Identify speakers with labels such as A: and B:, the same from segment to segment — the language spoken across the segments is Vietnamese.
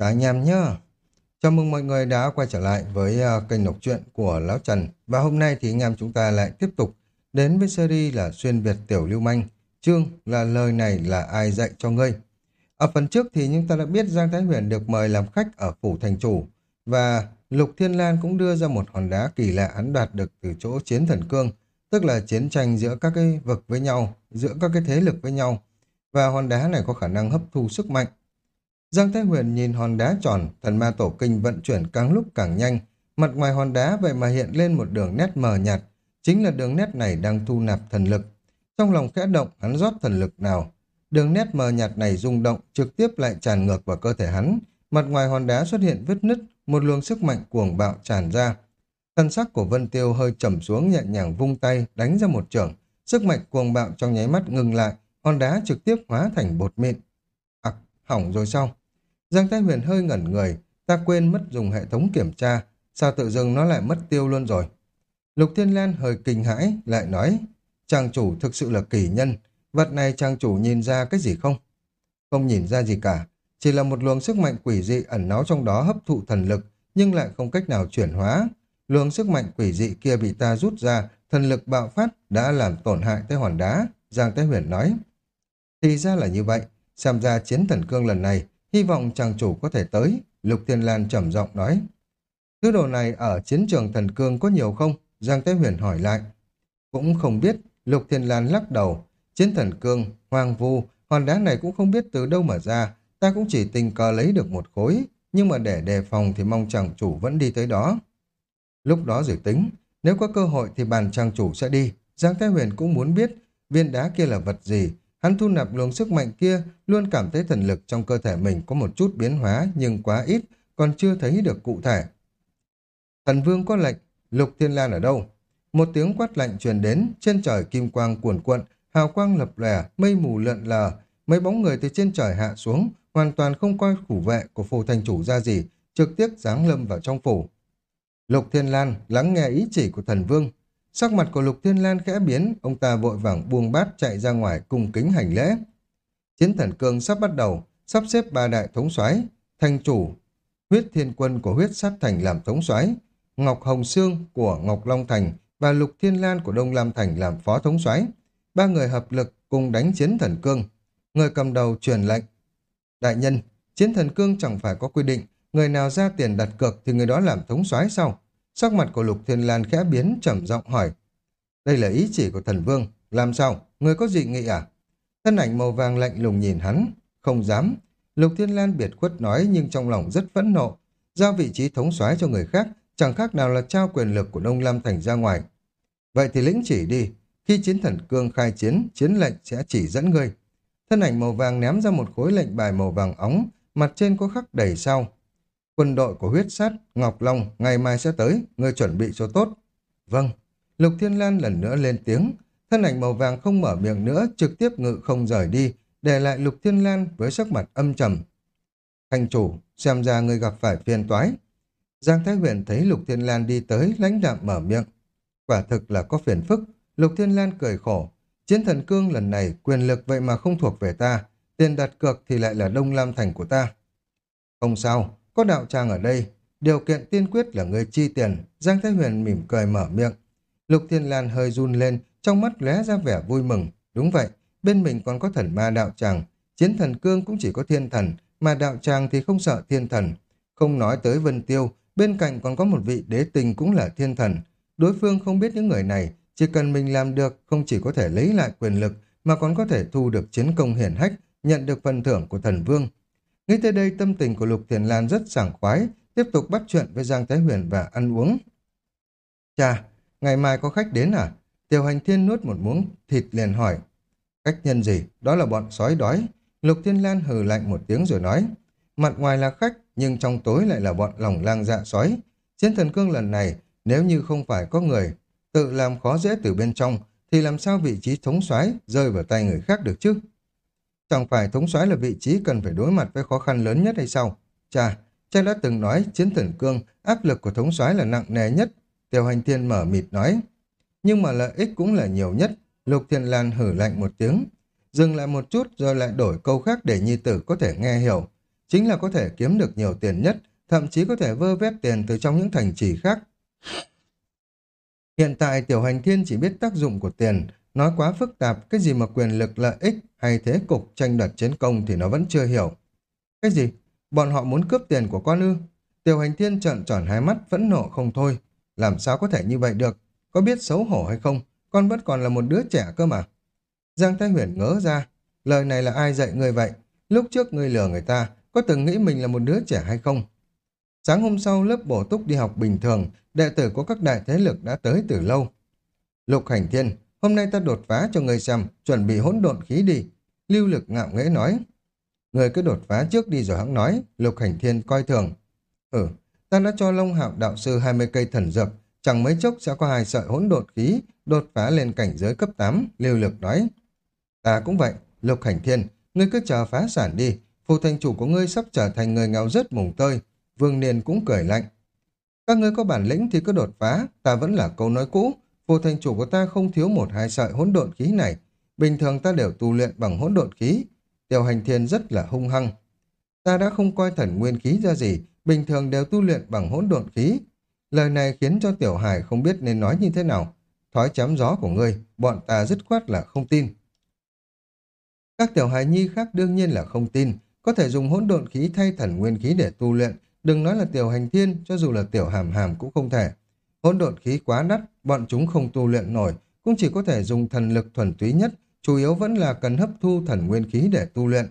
A: Cả anh em nhé, Chào mừng mọi người đã quay trở lại với uh, kênh đọc truyện của Lão Trần. Và hôm nay thì anh em chúng ta lại tiếp tục đến với series là Xuyên Việt Tiểu Lưu Manh. Chương là lời này là ai dạy cho ngươi. Ở phần trước thì chúng ta đã biết Giang Thái Huyền được mời làm khách ở Phủ Thành Chủ. Và Lục Thiên Lan cũng đưa ra một hòn đá kỳ lạ hắn đoạt được từ chỗ chiến thần cương. Tức là chiến tranh giữa các cái vực với nhau, giữa các cái thế lực với nhau. Và hòn đá này có khả năng hấp thu sức mạnh Giang Thái Huyền nhìn hòn đá tròn, thần ma tổ kinh vận chuyển càng lúc càng nhanh. Mặt ngoài hòn đá vậy mà hiện lên một đường nét mờ nhạt. Chính là đường nét này đang thu nạp thần lực. Trong lòng khẽ động, hắn rót thần lực nào. Đường nét mờ nhạt này rung động, trực tiếp lại tràn ngược vào cơ thể hắn. Mặt ngoài hòn đá xuất hiện vết nứt, một luồng sức mạnh cuồng bạo tràn ra. Thân sắc của Vân Tiêu hơi trầm xuống nhẹ nhàng vung tay, đánh ra một trường. Sức mạnh cuồng bạo trong nháy mắt ngừng lại, hòn đá trực tiếp hóa thành bột mịn. Ặc, hỏng rồi sao? Giang Thái Huyền hơi ngẩn người, ta quên mất dùng hệ thống kiểm tra, sao tự dưng nó lại mất tiêu luôn rồi. Lục Thiên Lan hơi kinh hãi, lại nói, chàng chủ thực sự là kỳ nhân, vật này chàng chủ nhìn ra cái gì không? Không nhìn ra gì cả, chỉ là một luồng sức mạnh quỷ dị ẩn náu trong đó hấp thụ thần lực, nhưng lại không cách nào chuyển hóa. Luồng sức mạnh quỷ dị kia bị ta rút ra, thần lực bạo phát đã làm tổn hại tới hòn đá, Giang Thái Huyền nói. Thì ra là như vậy, xem ra chiến thần cương lần này Hy vọng chàng chủ có thể tới, Lục Thiên Lan trầm giọng nói. Thứ đồ này ở chiến trường thần cương có nhiều không? Giang Tế Huyền hỏi lại. Cũng không biết, Lục Thiên Lan lắc đầu. Chiến thần cương, hoang vu, hòn đá này cũng không biết từ đâu mà ra. Ta cũng chỉ tình cờ lấy được một khối, nhưng mà để đề phòng thì mong chàng chủ vẫn đi tới đó. Lúc đó dự tính, nếu có cơ hội thì bàn chàng chủ sẽ đi. Giang Thái Huyền cũng muốn biết viên đá kia là vật gì, Hắn thu nạp luồng sức mạnh kia, luôn cảm thấy thần lực trong cơ thể mình có một chút biến hóa nhưng quá ít, còn chưa thấy được cụ thể. Thần vương có lệnh, lục thiên lan ở đâu? Một tiếng quát lạnh truyền đến, trên trời kim quang cuồn cuộn, hào quang lập lẻ, mây mù lượn lờ, mấy bóng người từ trên trời hạ xuống, hoàn toàn không coi phủ vệ của phù thành chủ ra gì, trực tiếp giáng lâm vào trong phủ. Lục Thiên Lan lắng nghe ý chỉ của thần vương, Sắc mặt của Lục Thiên Lan khẽ biến, ông ta vội vàng buông bát chạy ra ngoài cung kính hành lễ. Chiến thần cương sắp bắt đầu, sắp xếp ba đại thống soái thành chủ, huyết thiên quân của huyết sát thành làm thống soái Ngọc Hồng Sương của Ngọc Long Thành và Lục Thiên Lan của Đông Lam Thành làm phó thống soái Ba người hợp lực cùng đánh chiến thần cương. Người cầm đầu truyền lệnh. Đại nhân, chiến thần cương chẳng phải có quy định, người nào ra tiền đặt cược thì người đó làm thống soái sau. Sắc mặt của Lục Thiên Lan khẽ biến trầm giọng hỏi. Đây là ý chỉ của thần vương. Làm sao? Người có dị nghị à? Thân ảnh màu vàng lạnh lùng nhìn hắn. Không dám. Lục Thiên Lan biệt khuất nói nhưng trong lòng rất phẫn nộ. Giao vị trí thống soái cho người khác chẳng khác nào là trao quyền lực của Đông Lam Thành ra ngoài. Vậy thì lĩnh chỉ đi. Khi chiến thần cương khai chiến, chiến lệnh sẽ chỉ dẫn ngươi. Thân ảnh màu vàng ném ra một khối lệnh bài màu vàng óng, mặt trên có khắc đầy sao. Quân đội của huyết sát, Ngọc Long, ngày mai sẽ tới, ngươi chuẩn bị cho tốt. Vâng. Lục Thiên Lan lần nữa lên tiếng. Thân ảnh màu vàng không mở miệng nữa, trực tiếp ngự không rời đi, để lại Lục Thiên Lan với sắc mặt âm trầm. Thành chủ, xem ra ngươi gặp phải phiền toái. Giang Thái Huyền thấy Lục Thiên Lan đi tới, lãnh đạm mở miệng. Quả thực là có phiền phức. Lục Thiên Lan cười khổ. Chiến thần cương lần này quyền lực vậy mà không thuộc về ta. Tiền đặt cược thì lại là Đông Lam Thành của ta. Không sao, có đạo tràng ở đây, điều kiện tiên quyết là người chi tiền. Giang Thái Huyền mỉm cười mở miệng. Lục Thiên Lan hơi run lên, trong mắt lóe ra vẻ vui mừng. Đúng vậy, bên mình còn có thần ma đạo tràng. Chiến thần cương cũng chỉ có thiên thần, mà đạo tràng thì không sợ thiên thần. Không nói tới Vân Tiêu, bên cạnh còn có một vị đế tình cũng là thiên thần. Đối phương không biết những người này, chỉ cần mình làm được không chỉ có thể lấy lại quyền lực, mà còn có thể thu được chiến công hiển hách, nhận được phần thưởng của thần vương. Nghĩ tới đây tâm tình của Lục Thiền Lan rất sảng khoái, tiếp tục bắt chuyện với Giang Thái Huyền và ăn uống. Chà, ngày mai có khách đến à? Tiểu hành thiên nuốt một muỗng thịt liền hỏi. Khách nhân gì? Đó là bọn sói đói. Lục Thiên Lan hừ lạnh một tiếng rồi nói. Mặt ngoài là khách, nhưng trong tối lại là bọn lòng lang dạ sói. Chiến thần cương lần này, nếu như không phải có người tự làm khó dễ từ bên trong, thì làm sao vị trí thống soái rơi vào tay người khác được chứ? Chẳng phải thống soái là vị trí cần phải đối mặt với khó khăn lớn nhất hay sao? Chà, cha đã từng nói chiến thần cương, áp lực của thống soái là nặng nề nhất. Tiểu hành thiên mở mịt nói. Nhưng mà lợi ích cũng là nhiều nhất. Lục Thiên Lan hử lạnh một tiếng. Dừng lại một chút rồi lại đổi câu khác để nhi tử có thể nghe hiểu. chính là có thể kiếm được nhiều tiền nhất, thậm chí có thể vơ vét tiền từ trong những thành trì khác. Hiện tại tiểu hành thiên chỉ biết tác dụng của tiền, nói quá phức tạp, cái gì mà quyền lực lợi ích hay thế cục tranh đoạt chiến công thì nó vẫn chưa hiểu. Cái gì? Bọn họ muốn cướp tiền của con ư? Tiểu hành thiên trợn tròn hai mắt vẫn nộ không thôi. Làm sao có thể như vậy được? Có biết xấu hổ hay không? Con vẫn còn là một đứa trẻ cơ mà. Giang Thái Huyền ngỡ ra. Lời này là ai dạy người vậy? Lúc trước người lừa người ta, có từng nghĩ mình là một đứa trẻ hay không? Sáng hôm sau, lớp bổ túc đi học bình thường, đệ tử của các đại thế lực đã tới từ lâu. Lục Hành Thiên, hôm nay ta đột phá cho người xem, chuẩn bị hỗn độn khí đi. Lưu lực ngạo nghễ nói. Người cứ đột phá trước đi rồi hắn nói, Lục Hành Thiên coi thường. Ừ, ta đã cho Long Hạo đạo sư 20 cây thần dược, chẳng mấy chốc sẽ có hai sợi hỗn độn khí, đột phá lên cảnh giới cấp 8, Lưu lực nói. Ta cũng vậy, Lục Hành Thiên, ngươi cứ chờ phá sản đi, phù thành chủ của ngươi sắp trở thành người nghèo rất mùng tơi, Vương Niên cũng cười lạnh. Các ngươi có bản lĩnh thì cứ đột phá, ta vẫn là câu nói cũ, phù thành chủ của ta không thiếu một hai sợi hỗn độn khí này, bình thường ta đều tu luyện bằng hỗn độn khí, Tiểu hành thiên rất là hung hăng. Ta đã không coi thần nguyên khí ra gì, bình thường đều tu luyện bằng hỗn độn khí. Lời này khiến cho tiểu hải không biết nên nói như thế nào. Thói chém gió của ngươi, bọn ta dứt khoát là không tin. Các tiểu hài nhi khác đương nhiên là không tin, có thể dùng hỗn độn khí thay thần nguyên khí để tu luyện, đừng nói là tiểu hành thiên, cho dù là tiểu hàm hàm cũng không thể. Hỗn độn khí quá đắt, bọn chúng không tu luyện nổi, cũng chỉ có thể dùng thần lực thuần túy nhất, chủ yếu vẫn là cần hấp thu thần nguyên khí để tu luyện.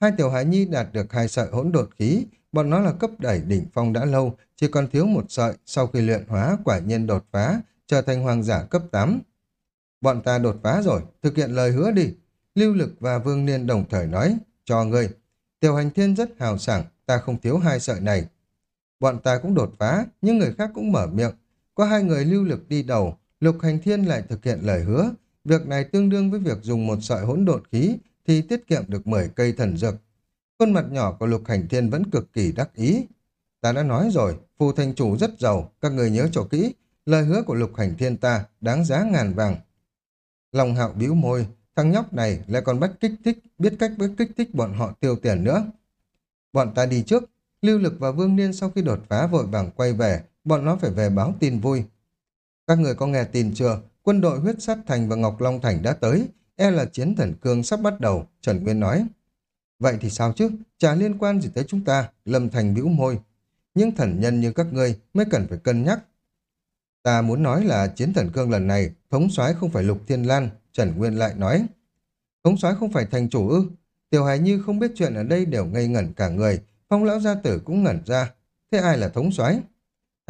A: Hai tiểu hải nhi đạt được hai sợi hỗn độn khí, bọn nó là cấp đẩy đỉnh phong đã lâu, chỉ còn thiếu một sợi sau khi luyện hóa quả nhiên đột phá, trở thành hoàng giả cấp 8. Bọn ta đột phá rồi, thực hiện lời hứa đi. Lưu Lực và Vương Niên đồng thời nói, cho ngươi. Tiểu hành thiên rất hào sảng, ta không thiếu hai sợi này. Bọn ta cũng đột phá, nhưng người khác cũng mở miệng. Có hai người lưu lực đi đầu, lục hành thiên lại thực hiện lời hứa, Việc này tương đương với việc dùng một sợi hỗn độn khí thì tiết kiệm được 10 cây thần dược. Khuôn mặt nhỏ của Lục Hành Thiên vẫn cực kỳ đắc ý. Ta đã nói rồi, phù thành chủ rất giàu, các người nhớ cho kỹ, lời hứa của Lục Hành Thiên ta đáng giá ngàn vàng. Lòng hạo bĩu môi, thằng nhóc này lại còn bắt kích thích, biết cách với kích thích bọn họ tiêu tiền nữa. Bọn ta đi trước, Lưu Lực và Vương Niên sau khi đột phá vội vàng quay về, bọn nó phải về báo tin vui. Các người có nghe tin chưa? Quân đội huyết sát thành và Ngọc Long Thành đã tới, e là chiến thần cương sắp bắt đầu, Trần Nguyên nói. Vậy thì sao chứ, chả liên quan gì tới chúng ta, Lâm Thành bĩu môi. Những thần nhân như các ngươi mới cần phải cân nhắc. Ta muốn nói là chiến thần cương lần này, thống soái không phải Lục Thiên Lan, Trần Nguyên lại nói. Thống soái không phải thành chủ ư? Tiểu Hải Như không biết chuyện ở đây đều ngây ngẩn cả người, phong lão gia tử cũng ngẩn ra. Thế ai là thống soái?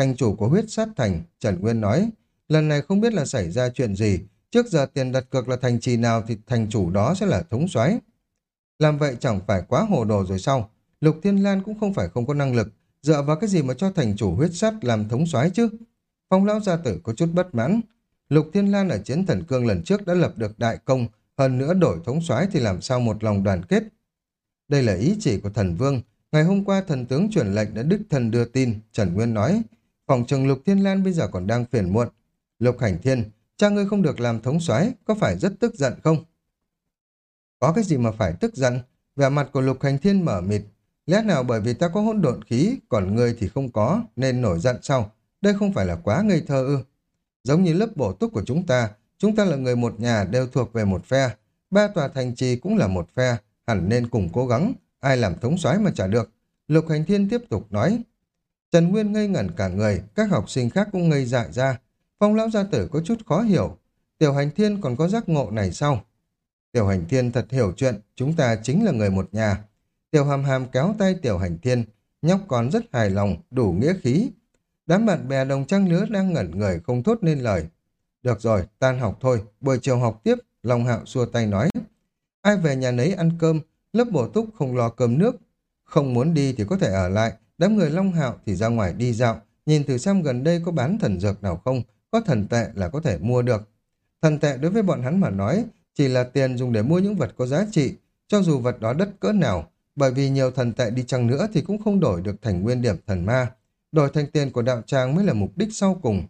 A: Thành chủ của huyết sát thành, Trần Nguyên nói, Lần này không biết là xảy ra chuyện gì, trước giờ tiền đặt cược là thành trì nào thì thành chủ đó sẽ là thống soái. Làm vậy chẳng phải quá hồ đồ rồi sao? Lục Thiên Lan cũng không phải không có năng lực, dựa vào cái gì mà cho thành chủ huyết sát làm thống soái chứ? Phong lão gia tử có chút bất mãn. Lục Thiên Lan ở chiến thần cương lần trước đã lập được đại công, hơn nữa đổi thống soái thì làm sao một lòng đoàn kết. Đây là ý chỉ của thần vương. Ngày hôm qua thần tướng truyền lệnh đã đích thần đưa tin, Trần Nguyên nói. Phòng trường Lục Thiên Lan bây giờ còn đang phiền muộn, Lục Hành Thiên, cha ngươi không được làm thống soái, có phải rất tức giận không? Có cái gì mà phải tức giận? Vẻ mặt của Lục Hành Thiên mở mịt. Lẽ nào bởi vì ta có hỗn độn khí, còn ngươi thì không có, nên nổi giận sao? Đây không phải là quá ngây thơ ư? Giống như lớp bổ túc của chúng ta, chúng ta là người một nhà đều thuộc về một phe. Ba tòa thành trì cũng là một phe, hẳn nên cùng cố gắng. Ai làm thống soái mà trả được? Lục Hành Thiên tiếp tục nói. Trần Nguyên ngây ngẩn cả người, các học sinh khác cũng ngây dại ra. Phong lão gia tử có chút khó hiểu. Tiểu hành thiên còn có giác ngộ này sao? Tiểu hành thiên thật hiểu chuyện, chúng ta chính là người một nhà. Tiểu hàm hàm kéo tay tiểu hành thiên, nhóc con rất hài lòng, đủ nghĩa khí. Đám bạn bè đồng trang lứa đang ngẩn người không thốt nên lời. Được rồi, tan học thôi, buổi chiều học tiếp, Long Hạo xua tay nói. Ai về nhà nấy ăn cơm, lớp bổ túc không lo cơm nước. Không muốn đi thì có thể ở lại, đám người Long Hạo thì ra ngoài đi dạo, nhìn thử xem gần đây có bán thần dược nào không, có thần tệ là có thể mua được. Thần tệ đối với bọn hắn mà nói, chỉ là tiền dùng để mua những vật có giá trị, cho dù vật đó đất cỡ nào, bởi vì nhiều thần tệ đi chăng nữa thì cũng không đổi được thành nguyên điểm thần ma. Đổi thành tiền của đạo tràng mới là mục đích sau cùng.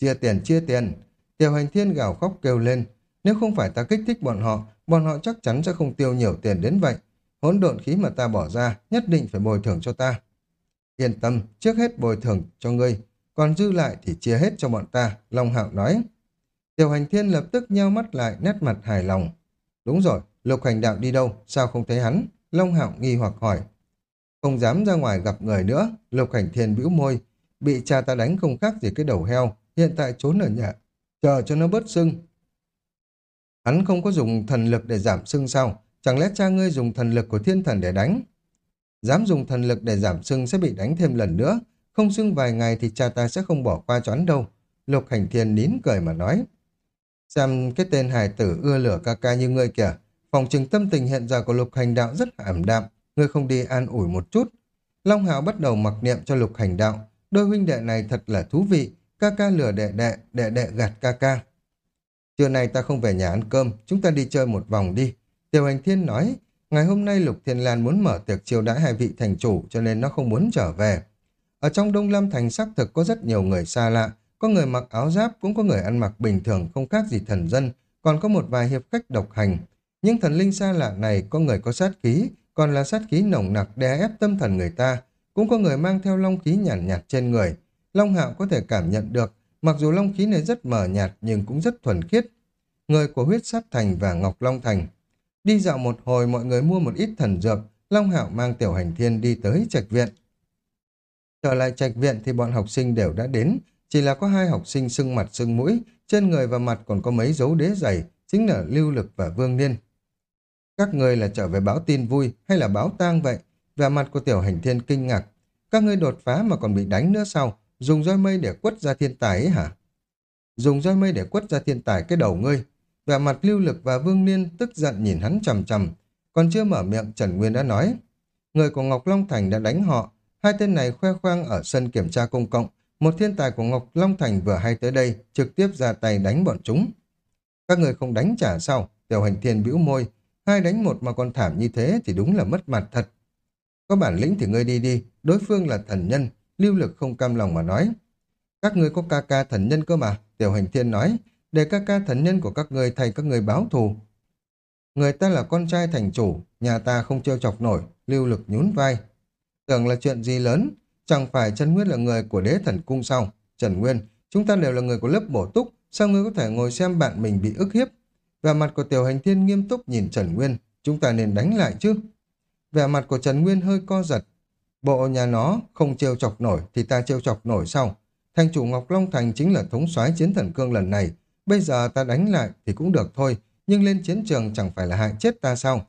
A: Chia tiền, chia tiền. Tiểu hành thiên gào khóc kêu lên. Nếu không phải ta kích thích bọn họ, bọn họ chắc chắn sẽ không tiêu nhiều tiền đến vậy. hỗn độn khí mà ta bỏ ra, nhất định phải bồi thường cho ta. Yên tâm, trước hết bồi thường cho ngươi, còn dư lại thì chia hết cho bọn ta, Long Hạo nói. Tiểu hành thiên lập tức nheo mắt lại, nét mặt hài lòng. Đúng rồi, lục hành đạo đi đâu, sao không thấy hắn? Long Hạo nghi hoặc hỏi. Không dám ra ngoài gặp người nữa, lục hành thiên bĩu môi. Bị cha ta đánh không khác gì cái đầu heo, hiện tại trốn ở nhà, chờ cho nó bớt sưng. Hắn không có dùng thần lực để giảm sưng sao? Chẳng lẽ cha ngươi dùng thần lực của thiên thần để đánh? Dám dùng thần lực để giảm sưng sẽ bị đánh thêm lần nữa. Không sưng vài ngày thì cha ta sẽ không bỏ qua cho hắn đâu. Lục hành thiên nín cười mà nói. Xem cái tên hài tử ưa lửa ca ca như ngươi kìa. Phòng trừng tâm tình hiện giờ của lục hành đạo rất ảm đạm. Ngươi không đi an ủi một chút. Long Hạo bắt đầu mặc niệm cho lục hành đạo. Đôi huynh đệ này thật là thú vị. Ca ca lửa đệ đệ, đệ đệ gạt ca ca. Trưa nay ta không về nhà ăn cơm, chúng ta đi chơi một vòng đi. Tiểu hành thiên nói, ngày hôm nay Lục Thiên Lan muốn mở tiệc chiêu đãi hai vị thành chủ cho nên nó không muốn trở về. Ở trong Đông Lam Thành xác thực có rất nhiều người xa lạ, có người mặc áo giáp, cũng có người ăn mặc bình thường không khác gì thần dân, còn có một vài hiệp khách độc hành. Nhưng thần linh xa lạ này có người có sát khí, còn là sát khí nồng nặc đè ép tâm thần người ta, cũng có người mang theo long khí nhàn nhạt, nhạt trên người. Long Hạo có thể cảm nhận được, mặc dù long khí này rất mờ nhạt nhưng cũng rất thuần khiết. Người của huyết sát thành và Ngọc Long Thành. Đi dạo một hồi mọi người mua một ít thần dược, Long Hạo mang tiểu hành thiên đi tới trạch viện. Trở lại trạch viện thì bọn học sinh đều đã đến, chỉ là có hai học sinh sưng mặt sưng mũi, trên người và mặt còn có mấy dấu đế dày, chính là Lưu Lực và Vương Niên. Các người là trở về báo tin vui hay là báo tang vậy? Vẻ mặt của tiểu hành thiên kinh ngạc. Các ngươi đột phá mà còn bị đánh nữa sao? Dùng roi mây để quất ra thiên tài ấy hả? Dùng roi mây để quất ra thiên tài cái đầu ngươi. Vẻ mặt lưu lực và vương niên tức giận nhìn hắn chầm chầm. Còn chưa mở miệng Trần Nguyên đã nói. Người của Ngọc Long Thành đã đánh họ. Hai tên này khoe khoang ở sân kiểm tra công cộng. Một thiên tài của Ngọc Long Thành vừa hay tới đây, trực tiếp ra tay đánh bọn chúng. Các người không đánh trả sao? Tiểu hành thiên bĩu môi. Hai đánh một mà còn thảm như thế thì đúng là mất mặt thật. Có bản lĩnh thì ngươi đi đi, đối phương là thần nhân, lưu lực không cam lòng mà nói. Các ngươi có ca ca thần nhân cơ mà, tiểu hành thiên nói, để các ca thần nhân của các người thay các người báo thù. Người ta là con trai thành chủ, nhà ta không trêu chọc nổi, lưu lực nhún vai. Tưởng là chuyện gì lớn, chẳng phải Trần Nguyên là người của đế thần cung sao? Trần Nguyên, chúng ta đều là người của lớp bổ túc, sao ngươi có thể ngồi xem bạn mình bị ức hiếp? vẻ mặt của tiểu hành thiên nghiêm túc nhìn Trần Nguyên, chúng ta nên đánh lại chứ? Vẻ mặt của Trần Nguyên hơi co giật. Bộ nhà nó không trêu chọc nổi thì ta trêu chọc nổi sau. Thành chủ Ngọc Long Thành chính là thống soái chiến thần cương lần này. Bây giờ ta đánh lại thì cũng được thôi, nhưng lên chiến trường chẳng phải là hại chết ta sao?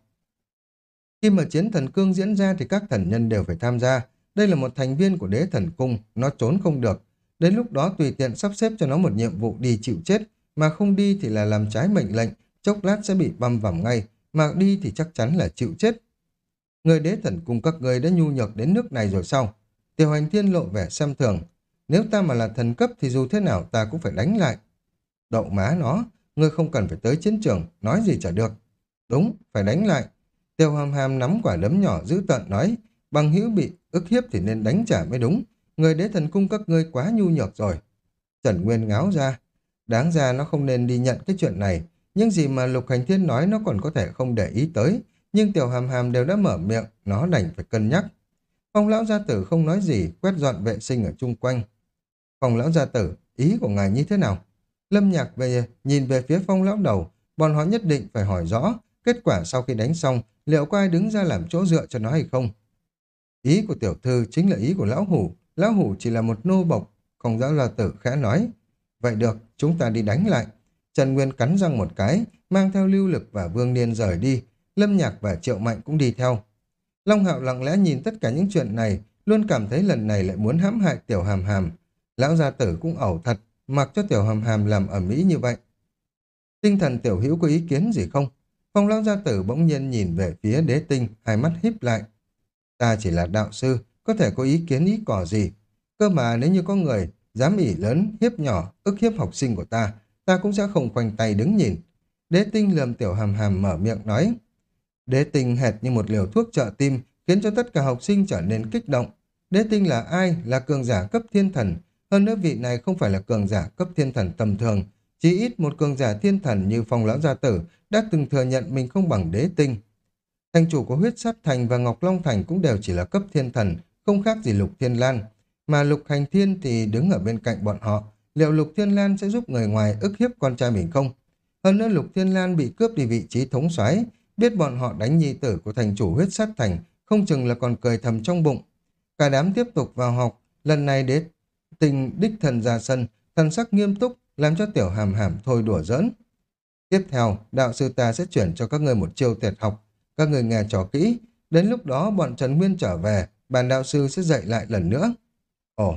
A: Khi mà chiến thần cương diễn ra thì các thần nhân đều phải tham gia. Đây là một thành viên của đế thần cung, nó trốn không được. Đến lúc đó tùy tiện sắp xếp cho nó một nhiệm vụ đi chịu chết, mà không đi thì là làm trái mệnh lệnh, chốc lát sẽ bị băm vằm ngay, mà đi thì chắc chắn là chịu chết. Người đế thần cung các người đã nhu nhược đến nước này rồi sao? Tiểu hành thiên lộ vẻ xem thường. Nếu ta mà là thần cấp thì dù thế nào ta cũng phải đánh lại. Đậu má nó, ngươi không cần phải tới chiến trường, nói gì chả được. Đúng, phải đánh lại. Tiêu hàm hàm nắm quả đấm nhỏ giữ tận nói, bằng hữu bị ức hiếp thì nên đánh trả mới đúng. Người đế thần cung các ngươi quá nhu nhược rồi. Trần Nguyên ngáo ra. Đáng ra nó không nên đi nhận cái chuyện này. Nhưng gì mà Lục Hành Thiên nói nó còn có thể không để ý tới nhưng tiểu hàm hàm đều đã mở miệng, nó đành phải cân nhắc. Phong lão gia tử không nói gì, quét dọn vệ sinh ở chung quanh. Phong lão gia tử, ý của ngài như thế nào? Lâm nhạc về nhìn về phía phong lão đầu, bọn họ nhất định phải hỏi rõ, kết quả sau khi đánh xong, liệu có ai đứng ra làm chỗ dựa cho nó hay không? Ý của tiểu thư chính là ý của lão hủ, lão hủ chỉ là một nô bộc, không giáo là tử khẽ nói. Vậy được, chúng ta đi đánh lại. Trần Nguyên cắn răng một cái, mang theo lưu lực và vương niên rời đi, Lâm Nhạc và Triệu Mạnh cũng đi theo. Long Hạo lặng lẽ nhìn tất cả những chuyện này, luôn cảm thấy lần này lại muốn hãm hại Tiểu Hàm Hàm. Lão gia tử cũng ẩu thật, mặc cho Tiểu Hàm Hàm làm ở Mỹ như vậy. Tinh thần Tiểu Hữu có ý kiến gì không? Phong Lão gia tử bỗng nhiên nhìn về phía đế tinh, hai mắt híp lại. Ta chỉ là đạo sư, có thể có ý kiến ý cỏ gì. Cơ mà nếu như có người dám ỉ lớn, hiếp nhỏ, ức hiếp học sinh của ta, ta cũng sẽ không khoanh tay đứng nhìn. Đế tinh lườm Tiểu Hàm Hàm mở miệng nói. Đế tinh hệt như một liều thuốc trợ tim, khiến cho tất cả học sinh trở nên kích động. Đế tinh là ai? Là cường giả cấp thiên thần. Hơn nữa vị này không phải là cường giả cấp thiên thần tầm thường. Chỉ ít một cường giả thiên thần như phong lão gia tử đã từng thừa nhận mình không bằng đế tinh. Thành chủ của huyết sáp thành và Ngọc Long Thành cũng đều chỉ là cấp thiên thần, không khác gì Lục Thiên Lan. Mà Lục Hành Thiên thì đứng ở bên cạnh bọn họ. Liệu Lục Thiên Lan sẽ giúp người ngoài ức hiếp con trai mình không? Hơn nữa Lục Thiên Lan bị cướp đi vị trí thống soái biết bọn họ đánh nhi tử của thành chủ huyết sát thành, không chừng là còn cười thầm trong bụng. Cả đám tiếp tục vào học, lần này đế tình đích thần ra sân, thần sắc nghiêm túc, làm cho tiểu hàm hàm thôi đùa giỡn. Tiếp theo, đạo sư ta sẽ chuyển cho các người một chiêu tuyệt học, các người nghe trò kỹ, đến lúc đó bọn Trần Nguyên trở về, bàn đạo sư sẽ dạy lại lần nữa. Ồ,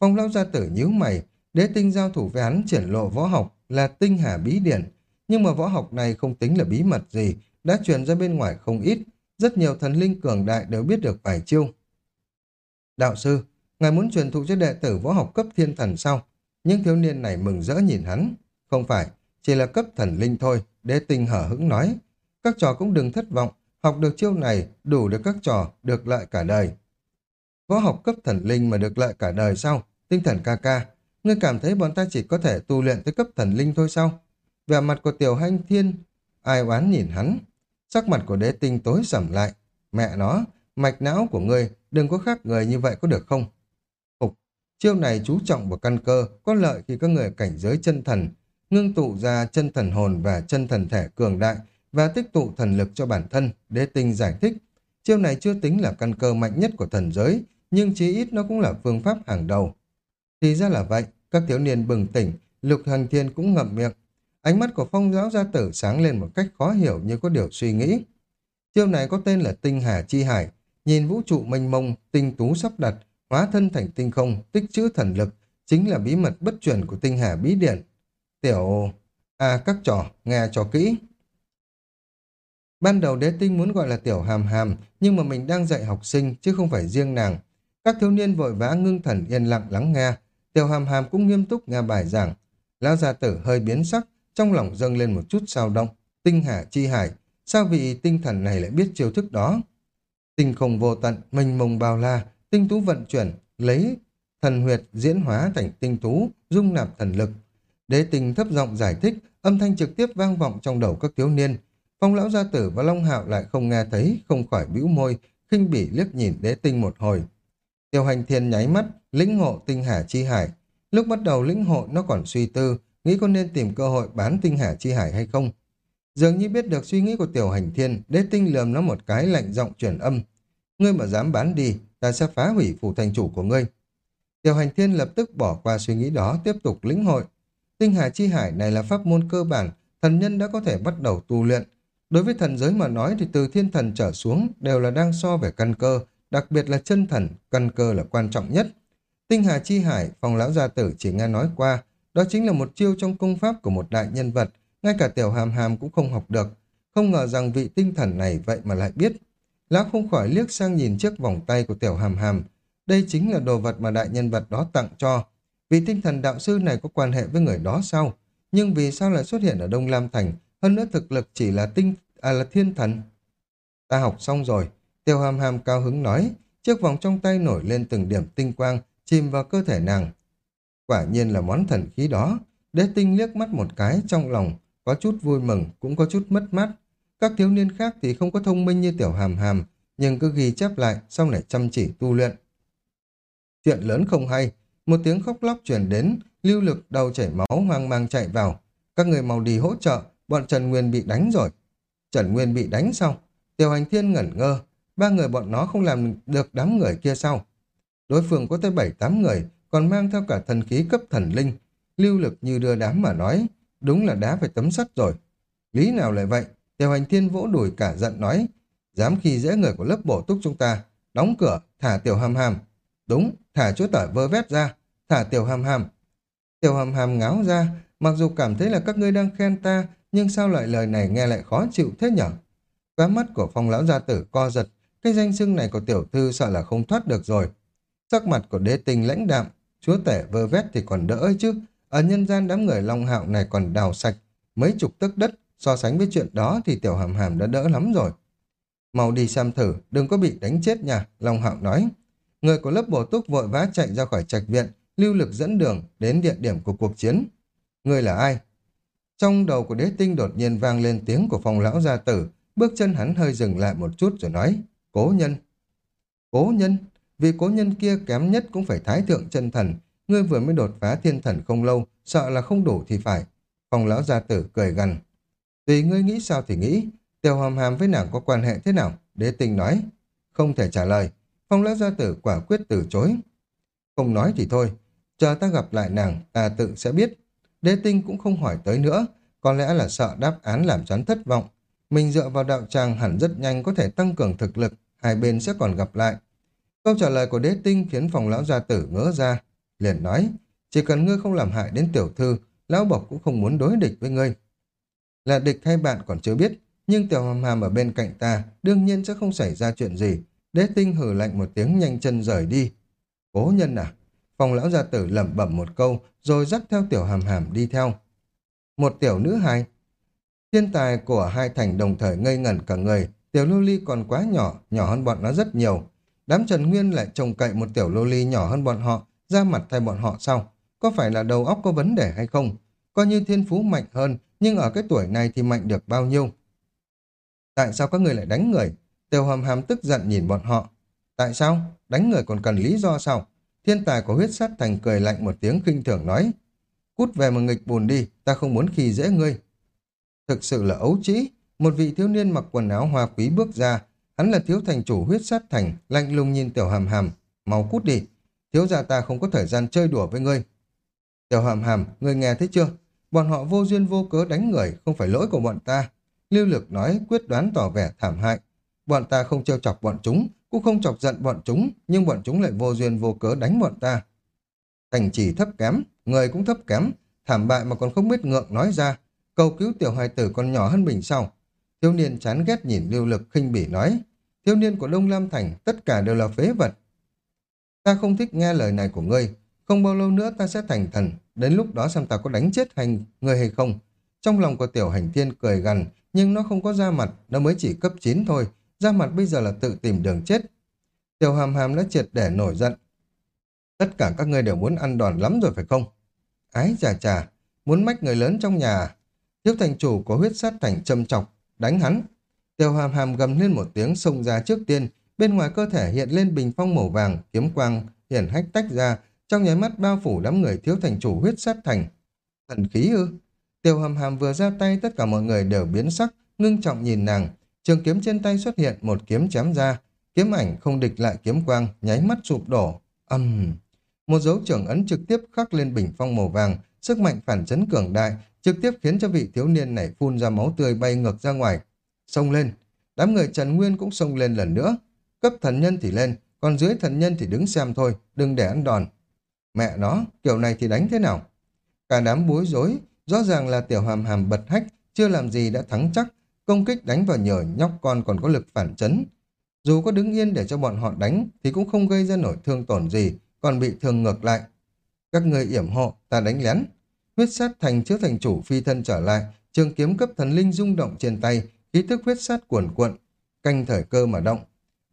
A: phong lão gia tử nhíu mày, đế tinh giao thủ với hắn triển lộ võ học là tinh hà bí điển, nhưng mà võ học này không tính là bí mật gì, đã truyền ra bên ngoài không ít, rất nhiều thần linh cường đại đều biết được vài chiêu. Đạo sư, ngài muốn truyền thụ cho đệ tử võ học cấp thiên thần sao? Nhưng thiếu niên này mừng rỡ nhìn hắn. Không phải, chỉ là cấp thần linh thôi, đế tinh hở hững nói. Các trò cũng đừng thất vọng, học được chiêu này đủ để các trò được lợi cả đời. Võ học cấp thần linh mà được lợi cả đời sao? Tinh thần ca ca, ngươi cảm thấy bọn ta chỉ có thể tu luyện tới cấp thần linh thôi sao? Vẻ mặt của tiểu hanh thiên, ai oán nhìn hắn. Sắc mặt của đế tinh tối sầm lại. Mẹ nó, mạch não của ngươi đừng có khác người như vậy có được không? Chiêu này chú trọng vào căn cơ, có lợi khi các người cảnh giới chân thần, ngưng tụ ra chân thần hồn và chân thần thể cường đại và tích tụ thần lực cho bản thân, đế tinh giải thích. Chiêu này chưa tính là căn cơ mạnh nhất của thần giới, nhưng chí ít nó cũng là phương pháp hàng đầu. Thì ra là vậy, các thiếu niên bừng tỉnh, lục hành thiên cũng ngậm miệng. Ánh mắt của phong giáo gia tử sáng lên một cách khó hiểu như có điều suy nghĩ. Chiêu này có tên là tinh hà chi hải, nhìn vũ trụ mênh mông, tinh tú sắp đặt, hóa thân thành tinh không, tích trữ thần lực, chính là bí mật bất truyền của tinh hà bí điển. Tiểu... À, các trò, nghe cho kỹ. Ban đầu đế tinh muốn gọi là tiểu hàm hàm, nhưng mà mình đang dạy học sinh, chứ không phải riêng nàng. Các thiếu niên vội vã ngưng thần yên lặng lắng nghe. Tiểu hàm hàm cũng nghiêm túc nghe bài giảng. Lão gia tử hơi biến sắc, trong lòng dâng lên một chút sao động. Tinh hà chi hải, sao vị tinh thần này lại biết chiêu thức đó? Tinh không vô tận, mênh mông bao la, tinh tú vận chuyển, lấy thần huyệt diễn hóa thành tinh tú, dung nạp thần lực. Đế tinh thấp giọng giải thích, âm thanh trực tiếp vang vọng trong đầu các thiếu niên. Phong lão gia tử và Long Hạo lại không nghe thấy, không khỏi bĩu môi, khinh bỉ liếc nhìn đế tinh một hồi. Tiêu hành thiên nháy mắt, lĩnh ngộ tinh hà chi hải. Lúc bắt đầu lĩnh hội nó còn suy tư, nghĩ có nên tìm cơ hội bán tinh hà chi hải hay không. Dường như biết được suy nghĩ của tiểu hành thiên, đế tinh lườm nó một cái lạnh giọng truyền âm. Ngươi mà dám bán đi, ta sẽ phá hủy phủ thành chủ của ngươi. Tiểu hành thiên lập tức bỏ qua suy nghĩ đó, tiếp tục lĩnh hội. Tinh hà chi hải này là pháp môn cơ bản, thần nhân đã có thể bắt đầu tu luyện. Đối với thần giới mà nói thì từ thiên thần trở xuống đều là đang so về căn cơ, đặc biệt là chân thần, căn cơ là quan trọng nhất. Tinh hà chi hải, phòng lão gia tử chỉ nghe nói qua, đó chính là một chiêu trong công pháp của một đại nhân vật, ngay cả tiểu hàm hàm cũng không học được. Không ngờ rằng vị tinh thần này vậy mà lại biết. Lão không khỏi liếc sang nhìn chiếc vòng tay của tiểu hàm hàm. Đây chính là đồ vật mà đại nhân vật đó tặng cho. Vì tinh thần đạo sư này có quan hệ với người đó sao? Nhưng vì sao lại xuất hiện ở Đông Lam Thành? Hơn nữa thực lực chỉ là tinh, à là thiên thần. Ta học xong rồi. Tiểu hàm hàm cao hứng nói. Chiếc vòng trong tay nổi lên từng điểm tinh quang, chìm vào cơ thể nàng. Quả nhiên là món thần khí đó. Đế tinh liếc mắt một cái trong lòng, có chút vui mừng, cũng có chút mất mát. Các thiếu niên khác thì không có thông minh như tiểu hàm hàm, nhưng cứ ghi chép lại, xong lại chăm chỉ tu luyện. Chuyện lớn không hay, một tiếng khóc lóc truyền đến, lưu lực đầu chảy máu hoang mang chạy vào. Các người mau đi hỗ trợ, bọn Trần Nguyên bị đánh rồi. Trần Nguyên bị đánh xong, tiểu hành thiên ngẩn ngơ, ba người bọn nó không làm được đám người kia sao? Đối phương có tới bảy tám người, còn mang theo cả thần khí cấp thần linh. Lưu lực như đưa đám mà nói, đúng là đá phải tấm sắt rồi. Lý nào lại vậy? Tiểu hành thiên vỗ đùi cả giận nói, dám khi dễ người của lớp bổ túc chúng ta, đóng cửa, thả tiểu hàm hàm. Đúng, thả chúa tỏi vơ vét ra, thả tiểu hàm hàm. Tiểu hàm hàm ngáo ra, mặc dù cảm thấy là các ngươi đang khen ta, nhưng sao lại lời này nghe lại khó chịu thế nhở? Cá mắt của phong lão gia tử co giật, cái danh xưng này của tiểu thư sợ là không thoát được rồi. Sắc mặt của đế tình lãnh đạm, chúa tể vơ vét thì còn đỡ ấy chứ. Ở nhân gian đám người long hạo này còn đào sạch, mấy chục tấc đất, so sánh với chuyện đó thì tiểu hàm hàm đã đỡ lắm rồi. Mau đi xem thử, đừng có bị đánh chết nha, Long Hạo nói. Người của lớp bổ túc vội vã chạy ra khỏi trạch viện, lưu lực dẫn đường đến địa điểm của cuộc chiến. Người là ai? Trong đầu của đế tinh đột nhiên vang lên tiếng của phong lão gia tử, bước chân hắn hơi dừng lại một chút rồi nói, cố nhân. Cố nhân? Vì cố nhân kia kém nhất cũng phải thái thượng chân thần, ngươi vừa mới đột phá thiên thần không lâu, sợ là không đủ thì phải. Phong lão gia tử cười gằn. Tùy ngươi nghĩ sao thì nghĩ, tiểu hàm hàm với nàng có quan hệ thế nào? Đế tinh nói. Không thể trả lời. Phong lão gia tử quả quyết từ chối. Không nói thì thôi, chờ ta gặp lại nàng, ta tự sẽ biết. Đế tinh cũng không hỏi tới nữa, có lẽ là sợ đáp án làm choán thất vọng. Mình dựa vào đạo tràng hẳn rất nhanh có thể tăng cường thực lực, hai bên sẽ còn gặp lại. Câu trả lời của đế tinh khiến phòng lão gia tử ngỡ ra. Liền nói, chỉ cần ngươi không làm hại đến tiểu thư, lão bộc cũng không muốn đối địch với ngươi. Là địch hay bạn còn chưa biết, nhưng tiểu hàm hàm ở bên cạnh ta đương nhiên sẽ không xảy ra chuyện gì. Đế tinh hử lạnh một tiếng nhanh chân rời đi. Cố nhân à? Phòng lão gia tử lẩm bẩm một câu rồi dắt theo tiểu hàm hàm đi theo. Một tiểu nữ hài. Thiên tài của hai thành đồng thời ngây ngẩn cả người. Tiểu lô ly còn quá nhỏ, nhỏ hơn bọn nó rất nhiều. Đám Trần Nguyên lại trông cậy một tiểu lô ly nhỏ hơn bọn họ, ra mặt thay bọn họ sau Có phải là đầu óc có vấn đề hay không? Coi như thiên phú mạnh hơn, nhưng ở cái tuổi này thì mạnh được bao nhiêu? Tại sao các người lại đánh người? Tiêu hàm hàm tức giận nhìn bọn họ. Tại sao? Đánh người còn cần lý do sao? Thiên tài của huyết sát thành cười lạnh một tiếng khinh thường nói. Cút về mà nghịch bùn đi, ta không muốn khi dễ ngươi. Thực sự là ấu trĩ. Một vị thiếu niên mặc quần áo hoa quý bước ra. Hắn là thiếu thành chủ huyết sát thành, lạnh lùng nhìn tiểu hàm hàm. Mau cút đi. Thiếu gia ta không có thời gian chơi đùa với ngươi. Tiểu hàm hàm, người nghe thấy chưa? Bọn họ vô duyên vô cớ đánh người, không phải lỗi của bọn ta. Lưu Lực nói quyết đoán tỏ vẻ thảm hại. Bọn ta không trêu chọc bọn chúng, cũng không chọc giận bọn chúng, nhưng bọn chúng lại vô duyên vô cớ đánh bọn ta. Thành chỉ thấp kém, người cũng thấp kém, thảm bại mà còn không biết ngượng nói ra. Cầu cứu tiểu hài tử còn nhỏ hơn mình sau. Thiếu niên chán ghét nhìn Lưu Lực khinh bỉ nói. Thiếu niên của Đông Lam Thành tất cả đều là phế vật. Ta không thích nghe lời này của ngươi. Không bao lâu nữa ta sẽ thành thần. Đến lúc đó xem ta có đánh chết hành người hay không. Trong lòng của tiểu hành thiên cười gằn, nhưng nó không có ra mặt, nó mới chỉ cấp 9 thôi. Ra mặt bây giờ là tự tìm đường chết. Tiểu hàm hàm đã triệt để nổi giận. Tất cả các ngươi đều muốn ăn đòn lắm rồi phải không? Ái chà chà, muốn mách người lớn trong nhà. Thiếu thành chủ có huyết sát thành châm chọc, đánh hắn. Tiểu hàm hàm gầm lên một tiếng xông ra trước tiên, bên ngoài cơ thể hiện lên bình phong màu vàng, kiếm quang, hiển hách tách ra, trong nháy mắt bao phủ đám người thiếu thành chủ huyết sát thành. Thần khí ư? tiêu hầm hàm vừa ra tay tất cả mọi người đều biến sắc, ngưng trọng nhìn nàng. Trường kiếm trên tay xuất hiện một kiếm chém ra, kiếm ảnh không địch lại kiếm quang, nháy mắt sụp đổ. Âm! Uhm. Một dấu trưởng ấn trực tiếp khắc lên bình phong màu vàng, sức mạnh phản chấn cường đại, trực tiếp khiến cho vị thiếu niên này phun ra máu tươi bay ngược ra ngoài. Xông lên! Đám người Trần Nguyên cũng xông lên lần nữa. Cấp thần nhân thì lên, còn dưới thần nhân thì đứng xem thôi, đừng để ăn đòn. Mẹ nó, kiểu này thì đánh thế nào? Cả đám bối rối, rõ ràng là tiểu hàm hàm bật hách, chưa làm gì đã thắng chắc, công kích đánh vào nhờ nhóc con còn có lực phản chấn. Dù có đứng yên để cho bọn họ đánh thì cũng không gây ra nổi thương tổn gì, còn bị thương ngược lại. Các người yểm hộ, ta đánh lén. Huyết sát thành trước thành chủ phi thân trở lại, trường kiếm cấp thần linh rung động trên tay, khí tức huyết sát cuồn cuộn, canh thời cơ mà động.